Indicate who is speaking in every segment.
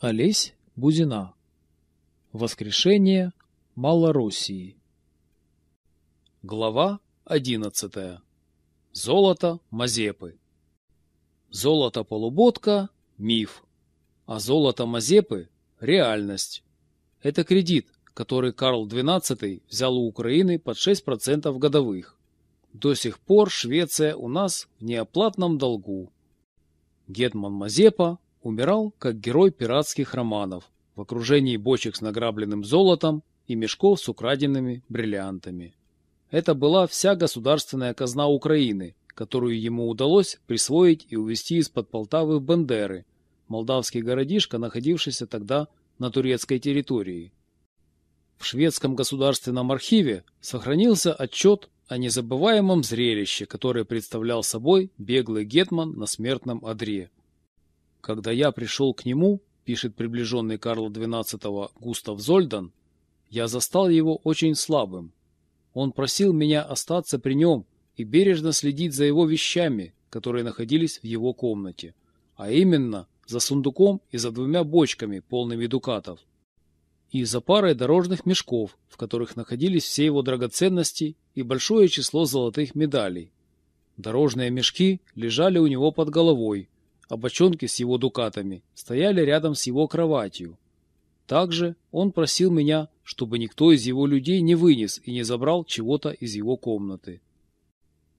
Speaker 1: Олесь Бузина. Воскрешение Малороссии. Глава 11. Золото Мазепы. Золото полуботка – миф, а золото Мазепы – реальность. Это кредит, который Карл XII взял у Украины под 6% годовых. До сих пор Швеция у нас в неоплатном долгу. Гетман Мазепа умирал как герой пиратских романов в окружении бочек с награбленным золотом и мешков с украденными бриллиантами. Это была вся государственная казна Украины, которую ему удалось присвоить и увезти из-под Полтавы в Бендеры, молдавский городишко, находившийся тогда на турецкой территории. В шведском государственном архиве сохранился отчет о незабываемом зрелище, которое представлял собой беглый гетман на смертном одре. Когда я пришел к нему, пишет приближенный Карла XII Густав Зольдан, я застал его очень слабым. Он просил меня остаться при нем и бережно следить за его вещами, которые находились в его комнате, а именно за сундуком и за двумя бочками, полными дукатов, и за парой дорожных мешков, в которых находились все его драгоценности и большое число золотых медалей. Дорожные мешки лежали у него под головой, а бочонки с его дукатами стояли рядом с его кроватью. Также он просил меня, чтобы никто из его людей не вынес и не забрал чего-то из его комнаты.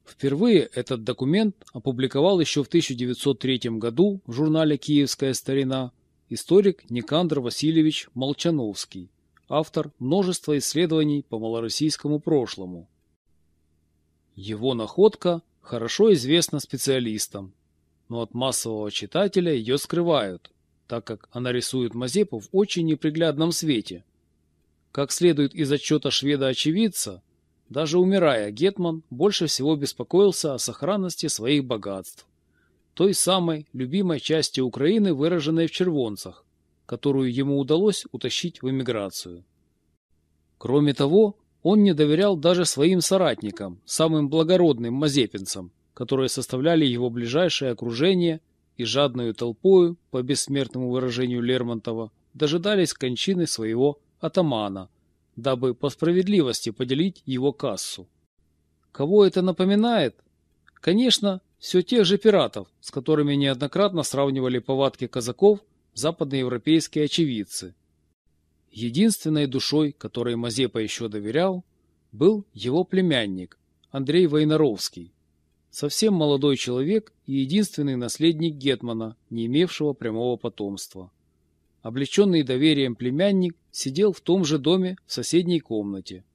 Speaker 1: Впервые этот документ опубликовал еще в 1903 году в журнале «Киевская старина» историк Никандр Васильевич Молчановский, автор множества исследований по малороссийскому прошлому. Его находка хорошо известна специалистам, но от массового читателя ее скрывают, так как она рисует Мазепу в очень неприглядном свете. Как следует из отчета шведа-очевидца, даже умирая, Гетман больше всего беспокоился о сохранности своих богатств, той самой любимой части Украины, выраженной в червонцах, которую ему удалось утащить в эмиграцию. Кроме того, он не доверял даже своим соратникам, самым благородным мазепинцам, которые составляли его ближайшее окружение и жадную толпою, по бессмертному выражению Лермонтова, дожидались кончины своего атамана, дабы по справедливости поделить его кассу. Кого это напоминает? Конечно, все тех же пиратов, с которыми неоднократно сравнивали повадки казаков западноевропейские очевидцы. Единственной душой, которой Мазепа еще доверял, был его племянник Андрей Войнаровский, Совсем молодой человек и единственный наследник Гетмана, не имевшего прямого потомства. Облеченный доверием племянник сидел в том же доме в соседней комнате.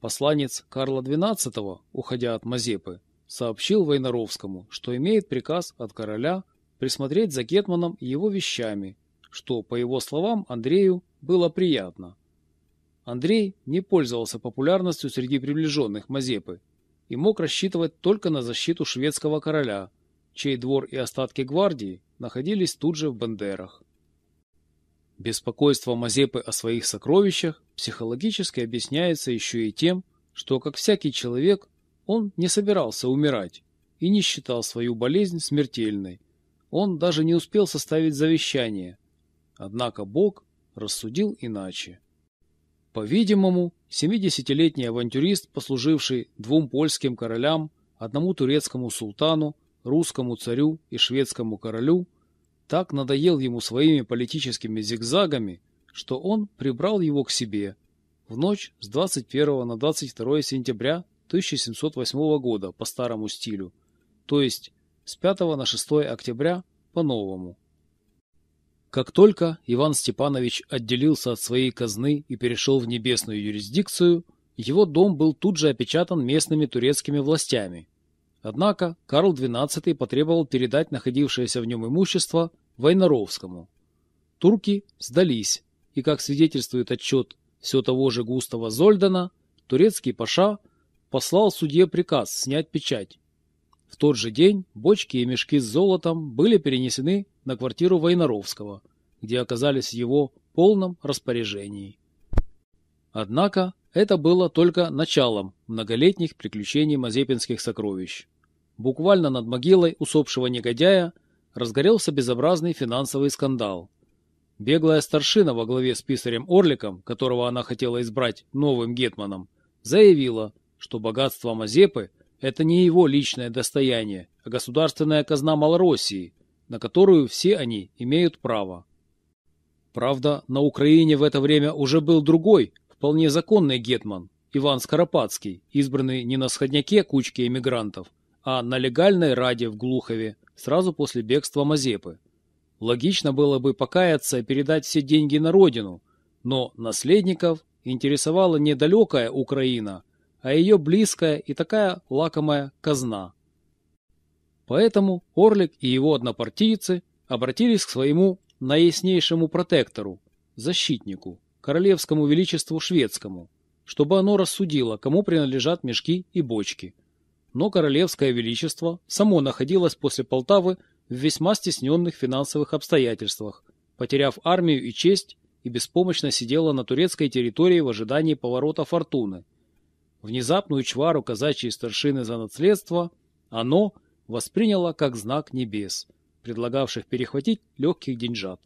Speaker 1: Посланец Карла XII, уходя от Мазепы, сообщил Войнаровскому, что имеет приказ от короля присмотреть за Гетманом и его вещами, что, по его словам, Андрею было приятно. Андрей не пользовался популярностью среди приближенных Мазепы и мог рассчитывать только на защиту шведского короля, чей двор и остатки гвардии находились тут же в Бендерах. Беспокойство Мазепы о своих сокровищах психологически объясняется еще и тем, что, как всякий человек, он не собирался умирать и не считал свою болезнь смертельной. Он даже не успел составить завещание. Однако Бог рассудил иначе. По-видимому, 70-летний авантюрист, послуживший двум польским королям, одному турецкому султану, русскому царю и шведскому королю, так надоел ему своими политическими зигзагами, что он прибрал его к себе в ночь с 21 на 22 сентября 1708 года по старому стилю, то есть с 5 на 6 октября по новому. Как только Иван Степанович отделился от своей казны и перешел в небесную юрисдикцию, его дом был тут же опечатан местными турецкими властями. Однако Карл XII потребовал передать находившееся в нем имущество Войнаровскому. Турки сдались, и, как свидетельствует отчет все того же Густава Зольдана, турецкий паша послал судье приказ снять печать. В тот же день бочки и мешки с золотом были перенесены на квартиру Войнаровского, где оказались в его полном распоряжении. Однако это было только началом многолетних приключений мазепинских сокровищ. Буквально над могилой усопшего негодяя разгорелся безобразный финансовый скандал. беглая старшина во главе с писарем Орликом, которого она хотела избрать новым гетманом, заявила, что богатство Мазепы – это не его личное достояние, а государственная казна Малороссии, на которую все они имеют право. Правда, на Украине в это время уже был другой, вполне законный гетман, Иван Скоропадский, избранный не на сходняке кучки эмигрантов, а на легальной раде в Глухове сразу после бегства Мазепы. Логично было бы покаяться и передать все деньги на родину, но наследников интересовала не далекая Украина, а ее близкая и такая лакомая казна. Поэтому Орлик и его однопартийцы обратились к своему наяснейшему протектору, защитнику, королевскому величеству шведскому, чтобы оно рассудило, кому принадлежат мешки и бочки. Но королевское величество само находилось после Полтавы в весьма стесненных финансовых обстоятельствах, потеряв армию и честь, и беспомощно сидело на турецкой территории в ожидании поворота фортуны. Внезапную чвару казачьей старшины за наследство оно восприняло как знак небес, предлагавших перехватить легких деньжат.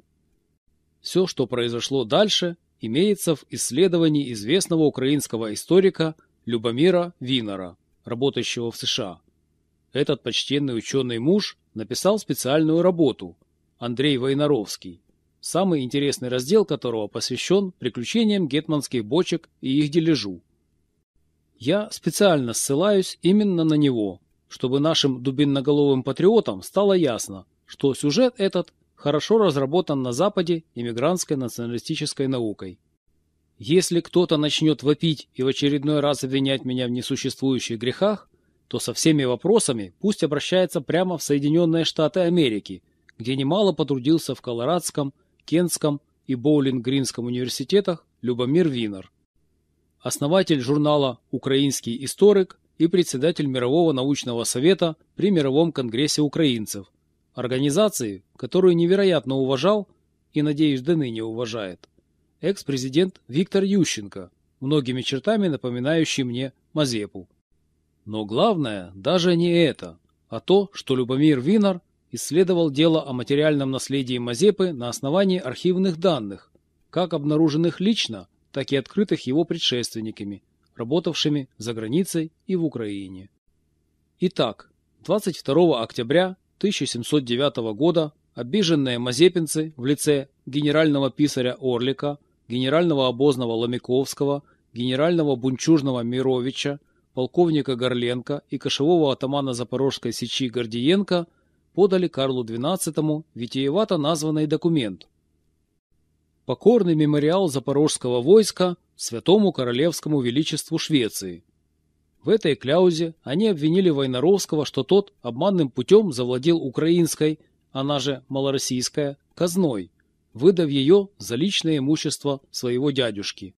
Speaker 1: Все, что произошло дальше, имеется в исследовании известного украинского историка Любомира Винера, работающего в США. Этот почтенный ученый муж написал специальную работу «Андрей Войнаровский», самый интересный раздел которого посвящен приключениям гетманских бочек и их дележу. Я специально ссылаюсь именно на него, чтобы нашим дубинноголовым патриотам стало ясно, что сюжет этот хорошо разработан на Западе иммигрантской националистической наукой. Если кто-то начнет вопить и в очередной раз обвинять меня в несуществующих грехах, то со всеми вопросами пусть обращается прямо в Соединенные Штаты Америки, где немало потрудился в Колорадском, Кентском и Боулинг-Гринском университетах Любомир Винер. Основатель журнала «Украинский историк» и председатель Мирового научного совета при Мировом конгрессе украинцев, организации, которую невероятно уважал и, надеюсь, до ныне уважает, экс-президент Виктор Ющенко, многими чертами напоминающий мне Мазепу. Но главное даже не это, а то, что Любомир Винар исследовал дело о материальном наследии Мазепы на основании архивных данных, как обнаруженных лично, так и открытых его предшественниками, работавшими за границей и в Украине. Итак, 22 октября 1709 года обиженные мазепинцы в лице генерального писаря Орлика, генерального обозного Ломиковского, генерального бунчужного Мировича, полковника Горленко и кошевого атамана Запорожской сечи Гордиенко подали Карлу XII витиевато названный документ. Покорный мемориал запорожского войска святому королевскому величеству Швеции. В этой кляузе они обвинили Войнаровского, что тот обманным путем завладел украинской, она же малороссийская, казной, выдав ее за личное имущество своего дядюшки.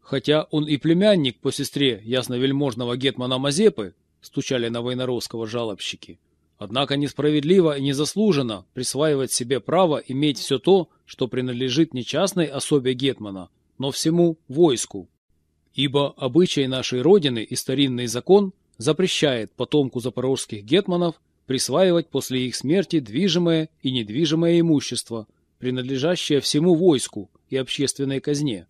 Speaker 1: Хотя он и племянник по сестре ясновельможного гетмана Мазепы, стучали на Войнаровского жалобщики. Однако несправедливо и незаслуженно присваивать себе право иметь все то, что принадлежит не частной особе гетмана, но всему войску. Ибо обычай нашей Родины и старинный закон запрещает потомку запорожских гетманов присваивать после их смерти движимое и недвижимое имущество, принадлежащее всему войску и общественной казне.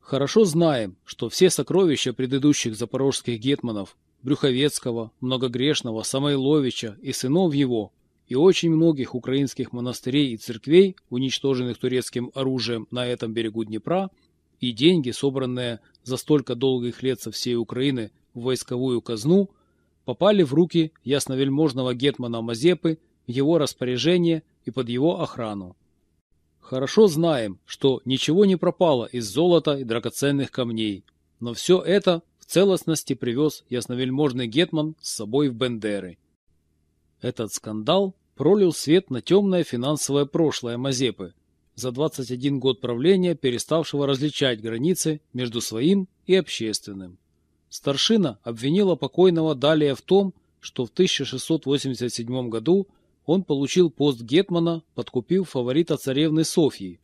Speaker 1: Хорошо знаем, что все сокровища предыдущих запорожских гетманов Брюховецкого, Многогрешного, Самойловича и сынов его, и очень многих украинских монастырей и церквей, уничтоженных турецким оружием на этом берегу Днепра, и деньги, собранные за столько долгих лет со всей Украины в войсковую казну, попали в руки ясновельможного гетмана Мазепы в его распоряжение и под его охрану. Хорошо знаем, что ничего не пропало из золота и драгоценных камней, но все это целостности привез ясновельможный гетман с собой в Бендеры. Этот скандал пролил свет на темное финансовое прошлое Мазепы, за 21 год правления переставшего различать границы между своим и общественным. Старшина обвинила покойного далее в том, что в 1687 году он получил пост гетмана, подкупив фаворита царевны Софьи.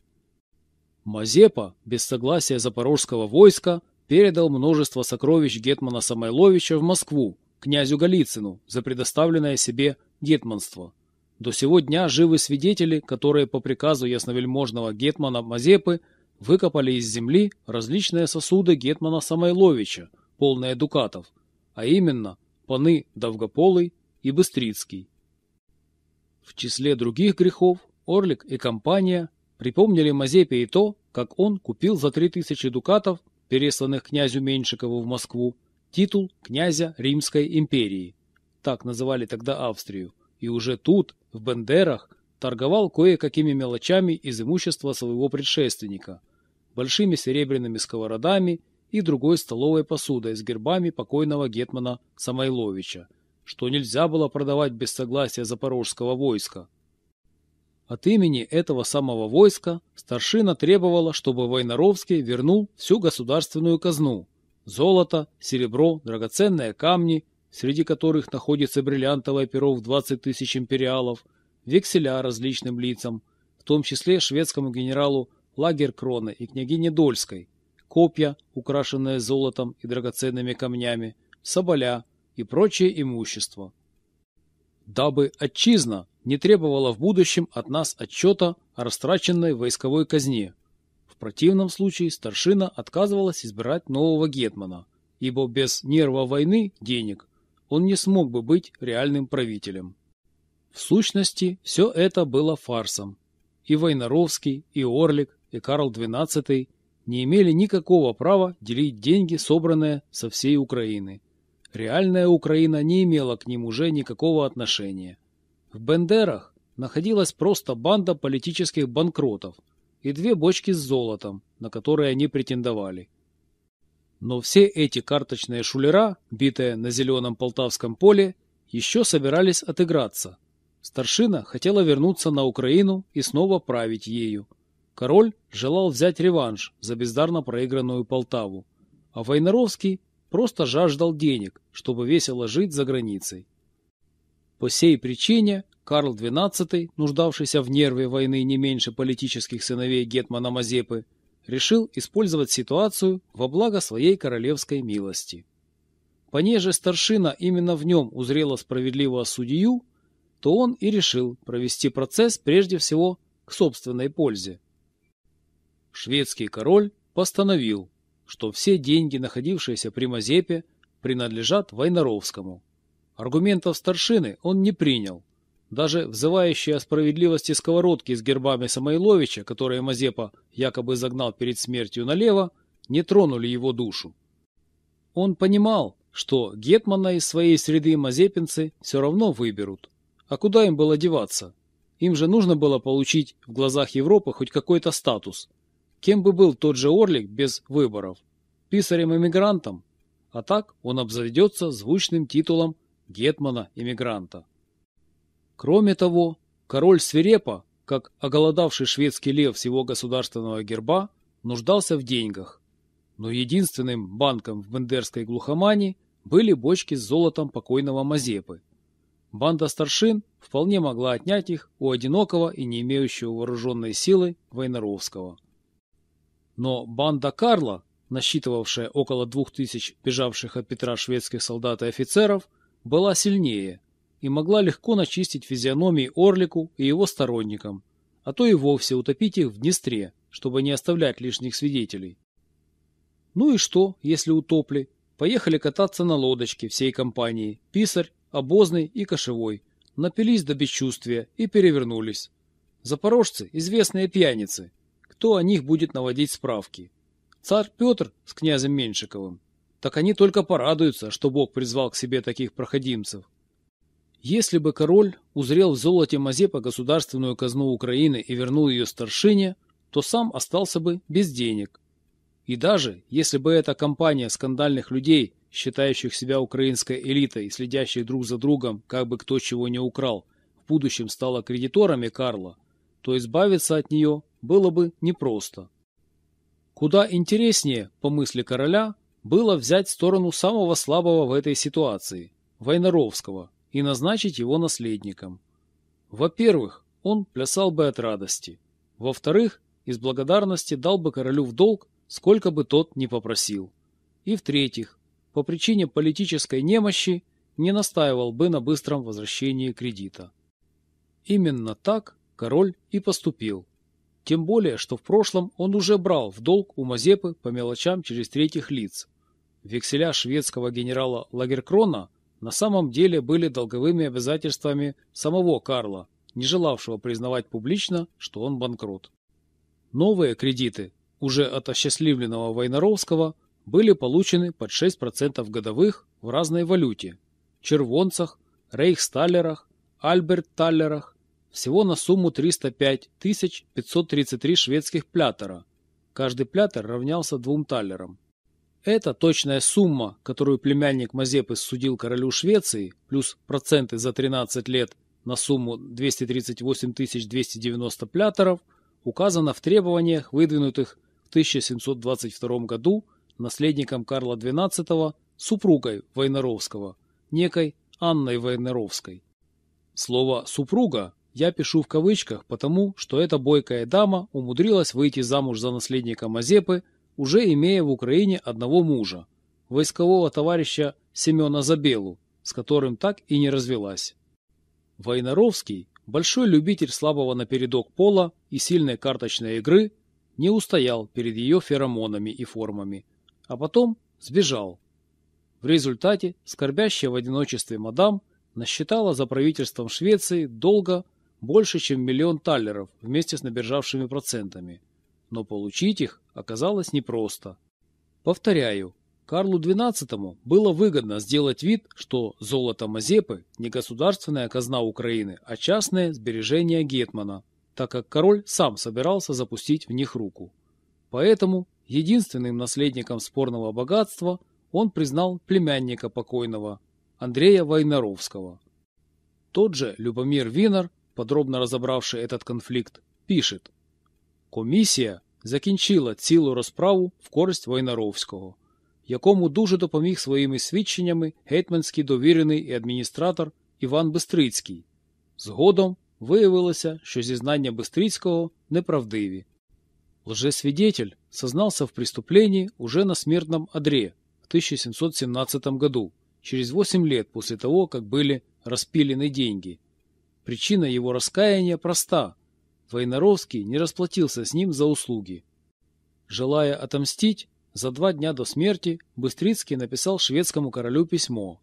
Speaker 1: Мазепа, без согласия запорожского войска, передал множество сокровищ гетмана Самойловича в Москву, князю Голицыну, за предоставленное себе гетманство. До сего дня живы свидетели, которые по приказу ясновельможного гетмана Мазепы выкопали из земли различные сосуды гетмана Самойловича, полные дукатов, а именно паны Довгополый и Быстрицкий. В числе других грехов Орлик и компания припомнили Мазепе и то, как он купил за 3000 дукатов, пересланных князю Меньшикову в Москву, титул князя Римской империи. Так называли тогда Австрию. И уже тут, в Бендерах, торговал кое-какими мелочами из имущества своего предшественника, большими серебряными сковородами и другой столовой посудой с гербами покойного гетмана Самойловича, что нельзя было продавать без согласия запорожского войска. От имени этого самого войска старшина требовала, чтобы Войнаровский вернул всю государственную казну – золото, серебро, драгоценные камни, среди которых находится бриллиантовое перо в 20 тысяч империалов, векселя различным лицам, в том числе шведскому генералу Лагеркроне и княгине Дольской, копья, украшенные золотом и драгоценными камнями, соболя и прочее имущество. Дабы отчизна не требовала в будущем от нас отчета о растраченной войсковой казне. В противном случае старшина отказывалась избирать нового гетмана, ибо без нерва войны денег он не смог бы быть реальным правителем. В сущности, все это было фарсом. И Войнаровский, и Орлик, и Карл XII не имели никакого права делить деньги, собранные со всей Украины. Реальная Украина не имела к ним уже никакого отношения. В Бендерах находилась просто банда политических банкротов и две бочки с золотом, на которые они претендовали. Но все эти карточные шулера, битые на зеленом полтавском поле, еще собирались отыграться. Старшина хотела вернуться на Украину и снова править ею. Король желал взять реванш за бездарно проигранную Полтаву, а Войнаровский просто жаждал денег, чтобы весело жить за границей. По сей причине Карл XII, нуждавшийся в нерве войны не меньше политических сыновей Гетмана Мазепы, решил использовать ситуацию во благо своей королевской милости. Понеже старшина именно в нем узрела справедливого судью, то он и решил провести процесс прежде всего к собственной пользе. Шведский король постановил, что все деньги, находившиеся при Мазепе, принадлежат Войнаровскому. Аргументов старшины он не принял. Даже взывающие о справедливости сковородки с гербами Самойловича, которые Мазепа якобы загнал перед смертью налево, не тронули его душу. Он понимал, что Гетмана из своей среды мазепинцы все равно выберут. А куда им было деваться? Им же нужно было получить в глазах Европы хоть какой-то статус, Кем бы был тот же Орлик без выборов? Писарем-эмигрантом? А так он обзаведется звучным титулом гетмана-эмигранта. Кроме того, король свирепа, как оголодавший шведский лев с его государственного герба, нуждался в деньгах. Но единственным банком в бендерской глухомане были бочки с золотом покойного Мазепы. Банда старшин вполне могла отнять их у одинокого и не имеющего вооруженной силы Войнаровского. Но банда Карла, насчитывавшая около двух тысяч бежавших от Петра шведских солдат и офицеров, была сильнее и могла легко начистить физиономии Орлику и его сторонникам, а то и вовсе утопить их в Днестре, чтобы не оставлять лишних свидетелей. Ну и что, если утопли? Поехали кататься на лодочке всей компании, писарь, обозный и кошевой, напились до бесчувствия и перевернулись. Запорожцы – известные пьяницы, кто о них будет наводить справки. Царь Петр с князем Меньшиковым. Так они только порадуются, что Бог призвал к себе таких проходимцев. Если бы король узрел в золоте Мазепа государственную казну Украины и вернул ее старшине, то сам остался бы без денег. И даже если бы эта компания скандальных людей, считающих себя украинской элитой и следящих друг за другом, как бы кто чего не украл, в будущем стала кредиторами Карла, то избавиться от нее было бы непросто. Куда интереснее, по мысли короля, было взять сторону самого слабого в этой ситуации – Войнаровского, и назначить его наследником. Во-первых, он плясал бы от радости. Во-вторых, из благодарности дал бы королю в долг, сколько бы тот ни попросил. И в-третьих, по причине политической немощи не настаивал бы на быстром возвращении кредита. Именно так король и поступил. Тем более, что в прошлом он уже брал в долг у Мазепы по мелочам через третьих лиц. Векселя шведского генерала Лагеркрона на самом деле были долговыми обязательствами самого Карла, не желавшего признавать публично, что он банкрот. Новые кредиты, уже от осчастливленного Войнаровского, были получены под 6% годовых в разной валюте – червонцах, рейхсталлерах, альберт-таллерах, всего на сумму 305 533 шведских плятера. Каждый плятер равнялся двум таллерам. Это точная сумма, которую племянник Мазепы судил королю Швеции, плюс проценты за 13 лет на сумму 238 290 плятеров, указана в требованиях, выдвинутых в 1722 году наследником Карла XII супругой Войнаровского, некой Анной Войнаровской. Слово «супруга» я пишу в кавычках, потому что эта бойкая дама умудрилась выйти замуж за наследника Мазепы, уже имея в Украине одного мужа, войскового товарища Семена Забелу, с которым так и не развелась. Войнаровский, большой любитель слабого напередок пола и сильной карточной игры, не устоял перед ее феромонами и формами, а потом сбежал. В результате скорбящая в одиночестве мадам насчитала за правительством Швеции долга больше, чем миллион таллеров вместе с набежавшими процентами. Но получить их оказалось непросто. Повторяю, Карлу XII было выгодно сделать вид, что золото Мазепы не государственная казна Украины, а частное сбережение Гетмана, так как король сам собирался запустить в них руку. Поэтому единственным наследником спорного богатства он признал племянника покойного, Андрея Войнаровского. Тот же Любомир Винер, подробно разобравший этот конфликт, пишет «Комісія закінчила цілу розправу в користь Войнаровського, якому дуже допоміг своїми свідченнями гетьманський довірений і адміністратор Іван Бистрицький. Згодом виявилося, що зізнання Бистрицького неправдиві. Лжесвидетель сознался в преступлении уже на смертном одре в 1717 году, через 8 лет после того, как были распилены деньги. Причина его раскаяния проста. Войнаровский не расплатился с ним за услуги. Желая отомстить, за два дня до смерти Быстрицкий написал шведскому королю письмо.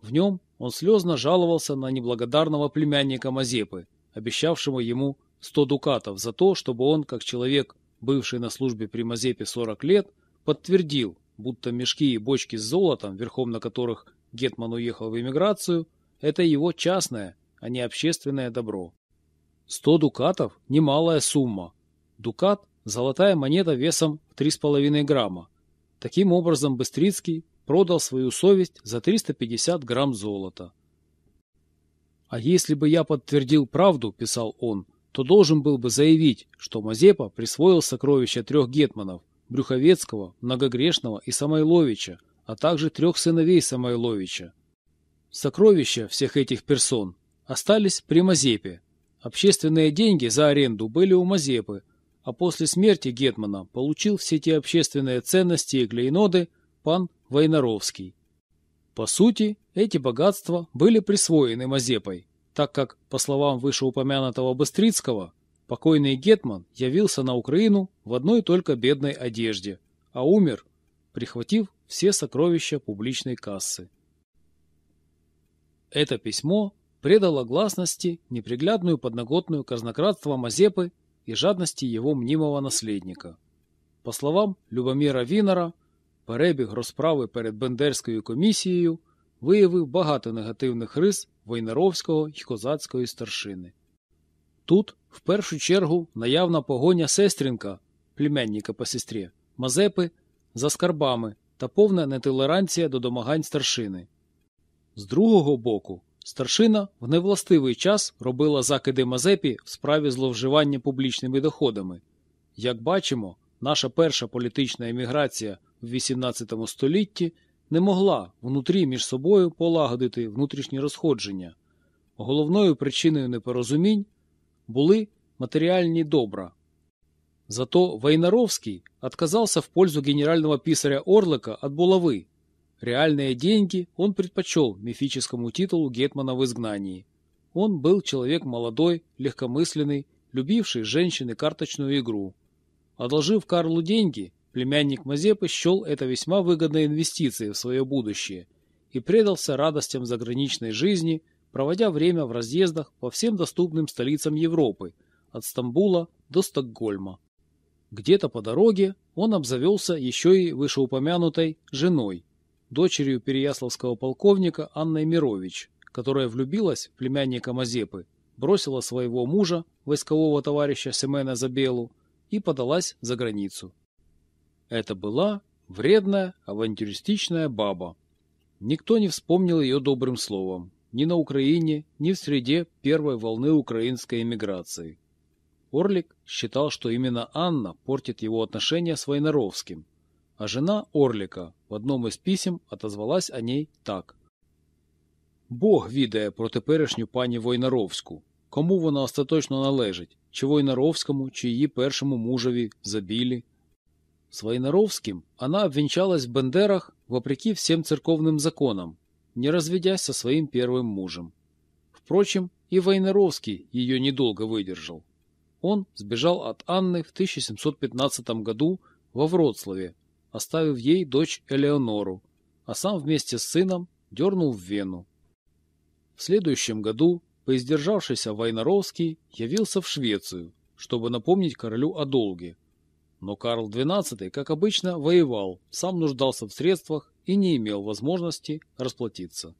Speaker 1: В нем он слезно жаловался на неблагодарного племянника Мазепы, обещавшего ему 100 дукатов за то, чтобы он, как человек, бывший на службе при Мазепе 40 лет, подтвердил, будто мешки и бочки с золотом, верхом на которых Гетман уехал в эмиграцию, это его частное, а не общественное добро. 100 дукатов – немалая сумма. Дукат – золотая монета весом в 3,5 грамма. Таким образом, Быстрицкий продал свою совесть за 350 грамм золота. «А если бы я подтвердил правду, — писал он, — то должен был бы заявить, что Мазепа присвоил сокровища трех гетманов – Брюховецкого, Многогрешного и Самойловича, а также трех сыновей Самойловича. Сокровища всех этих персон остались при Мазепе. Общественные деньги за аренду были у Мазепы, а после смерти Гетмана получил все те общественные ценности и клейноды пан Войнаровский. По сути, эти богатства были присвоены Мазепой, так как, по словам вышеупомянутого Быстрицкого, покойный Гетман явился на Украину в одной только бедной одежде, а умер, прихватив все сокровища публичной кассы. Это письмо предало гласности неприглядную подноготную казнократства Мазепы и жадности его мнимого наследника. По словам Любоміра Вінера, перебіг розправи перед Бендерською комісією виявив багато негативних рис Войнаровського й козацької старшини. Тут, в першу чергу, наявна погоня сестринка, племянника по сестрі, Мазепи, за скарбами та повна нетолеранція до домагань старшини. З другого боку, Старшина в невластивий час робила закиди Мазепі в справі зловживання публічними доходами. Як бачимо, наша перша політична еміграція в XVIII столітті не могла внутрі між собою полагодити внутрішні розходження. Головною причиною непорозумінь були матеріальні добра. Зато Войнаровский отказался в пользу генерального писаря Орлика от булавы, Реальные деньги он предпочел мифическому титулу Гетмана в изгнании. Он был человек молодой, легкомысленный, любивший женщин и карточную игру. Одолжив Карлу деньги, племянник Мазепы счел это весьма выгодной инвестицией в свое будущее и предался радостям заграничной жизни, проводя время в разъездах по всем доступным столицам Европы, от Стамбула до Стокгольма. Где-то по дороге он обзавелся еще и вышеупомянутой женой, дочерью переяславского полковника Анной Мирович, которая влюбилась в племянника Мазепы, бросила своего мужа, войскового товарища Семена Забелу, и подалась за границу. Это была вредная, авантюристичная баба. Никто не вспомнил ее добрым словом, ни на Украине, ни в среде первой волны украинской эмиграции. Орлик считал, что именно Анна портит его отношения с Войнаровским, а жена Орлика в одном из писем отозвалась о ней так. Бог відає про теперішню пані Войнаровську. Кому вона остаточно належить? Чи Войнаровському, чи її першому мужеві Забілі? С Войнаровским она обвенчалась в Бендерах вопреки всем церковным законам, не разведясь со своим первым мужем. Впрочем, и Войнаровский ее недолго выдержал. Он сбежал от Анны в 1715 году во Вроцлаве, оставив ей дочь Элеонору, а сам вместе с сыном дернул в Вену. В следующем году поиздержавшийся Войнаровский явился в Швецию, чтобы напомнить королю о долге. Но Карл XII, как обычно, воевал, сам нуждался в средствах и не имел возможности расплатиться.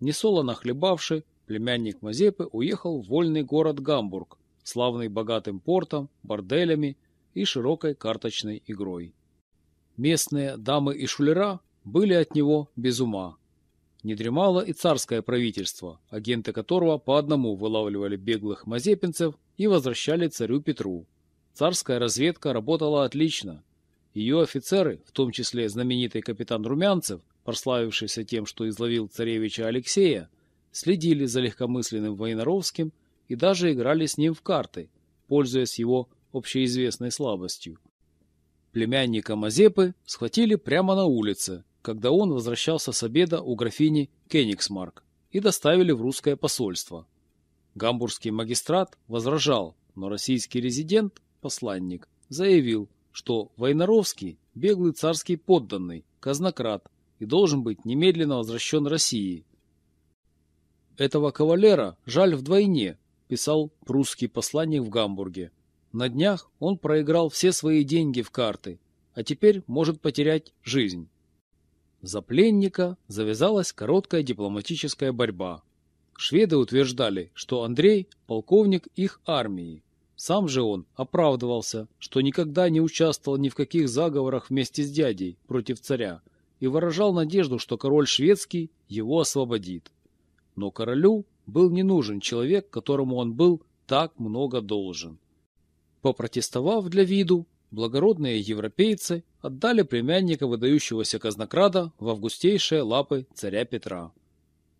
Speaker 1: Несолоно хлебавший, племянник Мазепы уехал в вольный город Гамбург, славный богатым портом, борделями и широкой карточной игрой. Местные дамы и шулера были от него без ума. Не дремало и царское правительство, агенты которого по одному вылавливали беглых мазепинцев и возвращали царю Петру. Царская разведка работала отлично. Ее офицеры, в том числе знаменитый капитан Румянцев, прославившийся тем, что изловил царевича Алексея, следили за легкомысленным Войнаровским и даже играли с ним в карты, пользуясь его общеизвестной слабостью. Племянника Мазепы схватили прямо на улице, когда он возвращался с обеда у графини Кенигсмарк и доставили в русское посольство. Гамбургский магистрат возражал, но российский резидент, посланник, заявил, что Войнаровский – беглый царский подданный, казнократ и должен быть немедленно возвращен России. Этого кавалера жаль вдвойне, писал прусский посланник в Гамбурге. На днях он проиграл все свои деньги в карты, а теперь может потерять жизнь. За пленника завязалась короткая дипломатическая борьба. Шведы утверждали, что Андрей – полковник их армии. Сам же он оправдывался, что никогда не участвовал ни в каких заговорах вместе с дядей против царя и выражал надежду, что король шведский его освободит. Но королю был не нужен человек, которому он был так много должен. Попротестовав для виду, благородные европейцы отдали племянника выдающегося казнокрада в августейшие лапы царя Петра.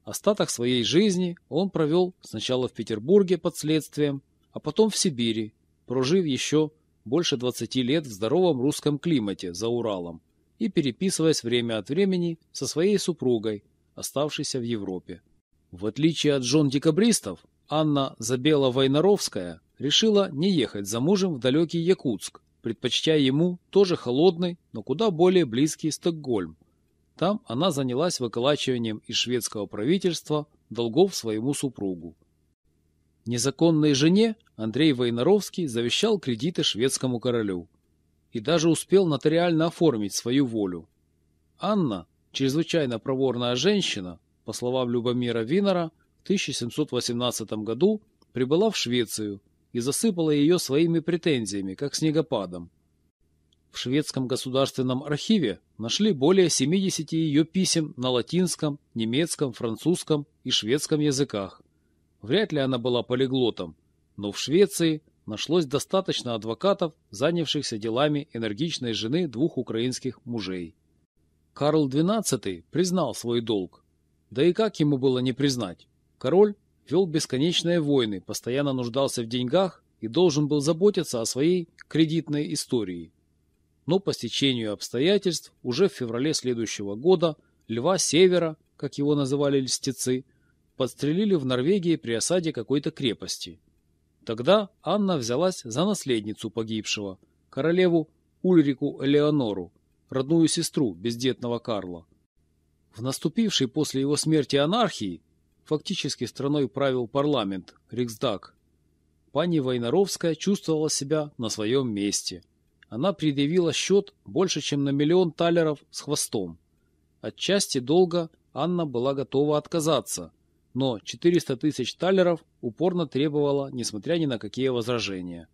Speaker 1: Остаток своей жизни он провел сначала в Петербурге под следствием, а потом в Сибири, прожив еще больше 20 лет в здоровом русском климате за Уралом и переписываясь время от времени со своей супругой, оставшейся в Европе. В отличие от жен декабристов, Анна Забела-Войнаровская решила не ехать за мужем в далекий Якутск, предпочтя ему тоже холодный, но куда более близкий Стокгольм. Там она занялась выколачиванием из шведского правительства долгов своему супругу. Незаконной жене Андрей Войнаровский завещал кредиты шведскому королю и даже успел нотариально оформить свою волю. Анна, чрезвычайно проворная женщина, по словам Любомира Винера, в 1718 году прибыла в Швецию и засыпала ее своими претензиями, как снегопадом. В шведском государственном архиве нашли более 70 ее писем на латинском, немецком, французском и шведском языках. Вряд ли она была полиглотом, но в Швеции нашлось достаточно адвокатов, занявшихся делами энергичной жены двух украинских мужей. Карл XII признал свой долг да и как ему было не признать? Король вел бесконечные войны, постоянно нуждался в деньгах и должен был заботиться о своей кредитной истории. Но по стечению обстоятельств уже в феврале следующего года Льва Севера, как его называли льстецы, подстрелили в Норвегии при осаде какой-то крепости. Тогда Анна взялась за наследницу погибшего, королеву Ульрику Элеонору, родную сестру бездетного Карла. В наступившей после его смерти анархии фактически страной правил парламент, Риксдаг. Пани Войнаровская чувствовала себя на своем месте. Она предъявила счет больше, чем на миллион талеров с хвостом. Отчасти долга Анна была готова отказаться, но 400 тысяч талеров упорно требовала, несмотря ни на какие возражения.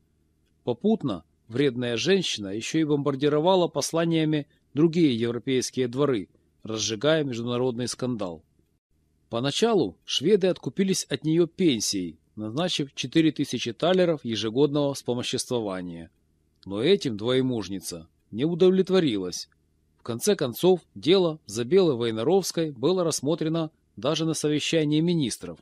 Speaker 1: Попутно вредная женщина еще и бомбардировала посланиями другие европейские дворы, разжигая международный скандал. Поначалу шведы откупились от нее пенсией, назначив 4000 талеров ежегодного вспомоществования. Но этим двоемужница не удовлетворилась. В конце концов, дело за Белой Войнаровской было рассмотрено даже на совещании министров.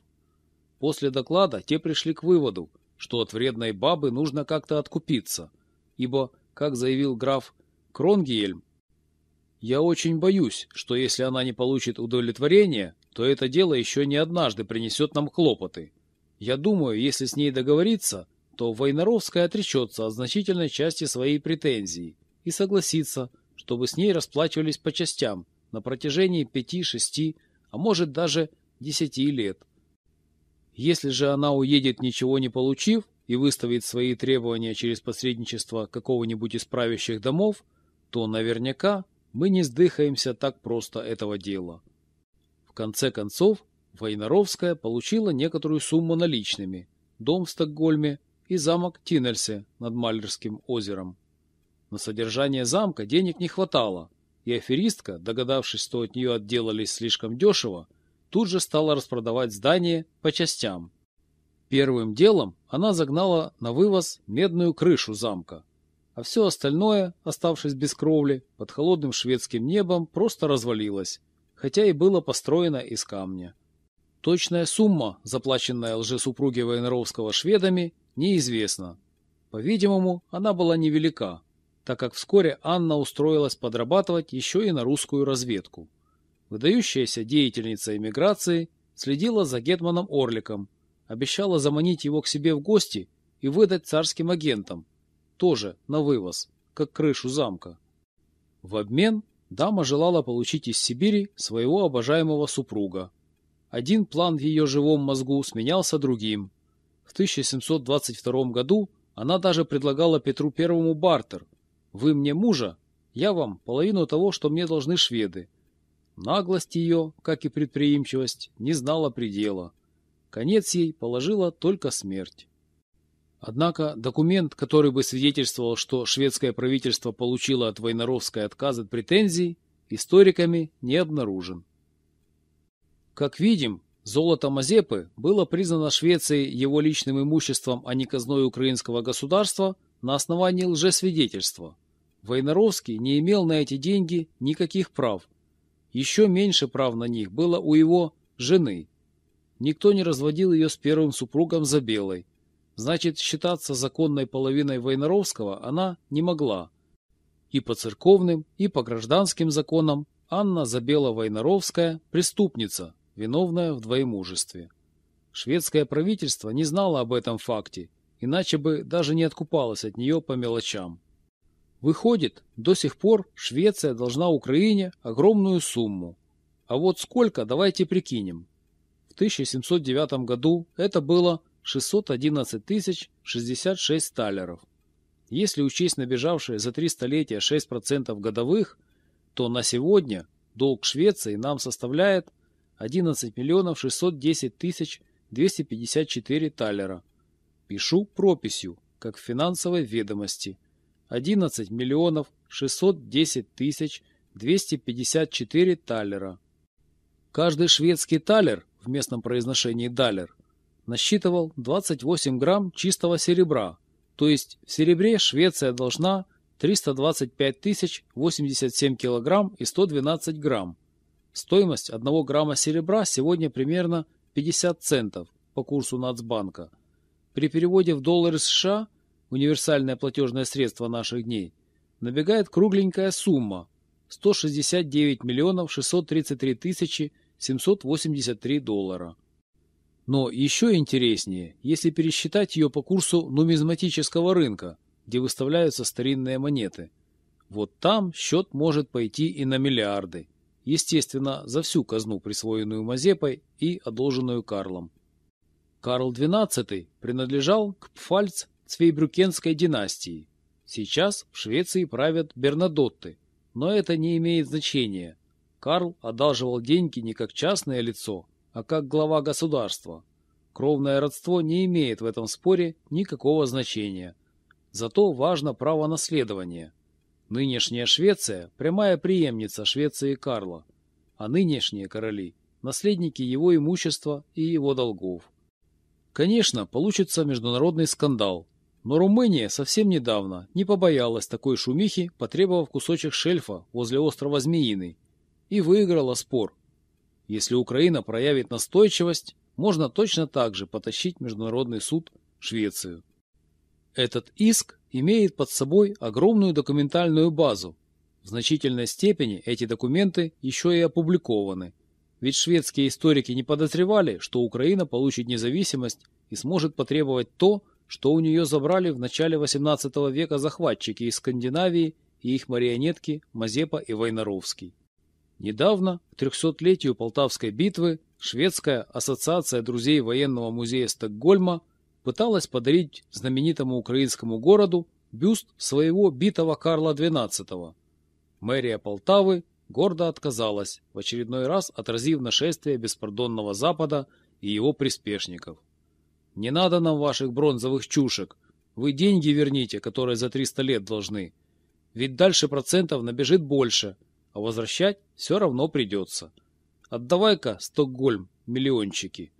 Speaker 1: После доклада те пришли к выводу, что от вредной бабы нужно как-то откупиться, ибо, как заявил граф Кронгиельм, «Я очень боюсь, что если она не получит удовлетворения, то это дело еще не однажды принесет нам хлопоты. Я думаю, если с ней договориться, то Войнаровская отречется от значительной части своей претензии и согласится, чтобы с ней расплачивались по частям на протяжении пяти-шести, а может даже десяти лет. Если же она уедет ничего не получив и выставит свои требования через посредничество какого-нибудь из правящих домов, то наверняка мы не сдыхаемся так просто этого дела. Конце концов, Войнаровская получила некоторую сумму наличными, дом в Стокгольме и замок Тиннельсе над Малерским озером. На содержание замка денег не хватало, и аферистка, догадавшись, что от нее отделались слишком дешево, тут же стала распродавать здание по частям. Первым делом она загнала на вывоз медную крышу замка, а все остальное, оставшись без кровли, под холодным шведским небом просто развалилось, хотя и было построено из камня. Точная сумма, заплаченная лжесупруге Войнаровского шведами, неизвестна. По-видимому, она была невелика, так как вскоре Анна устроилась подрабатывать еще и на русскую разведку. Выдающаяся деятельница эмиграции следила за Гетманом Орликом, обещала заманить его к себе в гости и выдать царским агентам, тоже на вывоз, как крышу замка. В обмен дама желала получить из Сибири своего обожаемого супруга. Один план в ее живом мозгу сменялся другим. В 1722 году она даже предлагала Петру Первому бартер. «Вы мне мужа, я вам половину того, что мне должны шведы». Наглость ее, как и предприимчивость, не знала предела. Конец ей положила только смерть. Однако документ, который бы свидетельствовал, что шведское правительство получило от Войнаровской отказ от претензий, историками не обнаружен. Как видим, золото Мазепы было признано Швецией его личным имуществом, а не казной украинского государства, на основании лжесвидетельства. Войнаровский не имел на эти деньги никаких прав. Еще меньше прав на них было у его жены. Никто не разводил ее с первым супругом за белой, Значит, считаться законной половиной Войнаровского она не могла. И по церковным, и по гражданским законам Анна Забела-Войнаровская – преступница, виновная в двоемужестве. Шведское правительство не знало об этом факте, иначе бы даже не откупалось от нее по мелочам. Выходит, до сих пор Швеция должна Украине огромную сумму. А вот сколько, давайте прикинем. В 1709 году это было 611 тысяч 66 талеров. Если учесть набежавшие за три столетия 6% годовых, то на сегодня долг Швеции нам составляет 11 миллионов 610 тысяч 254 талера. Пишу прописью, как в финансовой ведомости. 11 миллионов 610 тысяч 254 талера. Каждый шведский талер в местном произношении далер насчитывал 28 грамм чистого серебра, то есть в серебре Швеция должна 325 тысяч 87 килограмм и 112 грамм. Стоимость 1 грамма серебра сегодня примерно 50 центов по курсу Нацбанка. При переводе в доллары США, универсальное платежное средство наших дней, набегает кругленькая сумма – 169 миллионов 633 тысячи 783 доллара. Но еще интереснее, если пересчитать ее по курсу нумизматического рынка, где выставляются старинные монеты. Вот там счет может пойти и на миллиарды. Естественно, за всю казну, присвоенную Мазепой и одолженную Карлом. Карл XII принадлежал к Пфальц-Цвейбрюкенской династии. Сейчас в Швеции правят Бернадотты, но это не имеет значения. Карл одалживал деньги не как частное лицо, а как глава государства. Кровное родство не имеет в этом споре никакого значения. Зато важно право наследования. Нынешняя Швеция – прямая преемница Швеции Карла, а нынешние короли – наследники его имущества и его долгов. Конечно, получится международный скандал, но Румыния совсем недавно не побоялась такой шумихи, потребовав кусочек шельфа возле острова Змеиный, и выиграла спор. Если Украина проявит настойчивость, можно точно так же потащить Международный суд Швецию. Этот иск имеет под собой огромную документальную базу. В значительной степени эти документы еще и опубликованы – ведь шведские историки не подозревали, что Украина получит независимость и сможет потребовать то, что у нее забрали в начале XVIII века захватчики из Скандинавии и их марионетки Мазепа и Войнаровский. Недавно, к 300-летию Полтавской битвы, Шведская ассоциация друзей военного музея Стокгольма пыталась подарить знаменитому украинскому городу бюст своего битого Карла XII. Мэрия Полтавы гордо отказалась, в очередной раз отразив нашествие беспардонного Запада и его приспешников. «Не надо нам ваших бронзовых чушек. Вы деньги верните, которые за 300 лет должны. Ведь дальше процентов набежит больше, а возвращать все равно придется. Отдавай-ка, Стокгольм, миллиончики».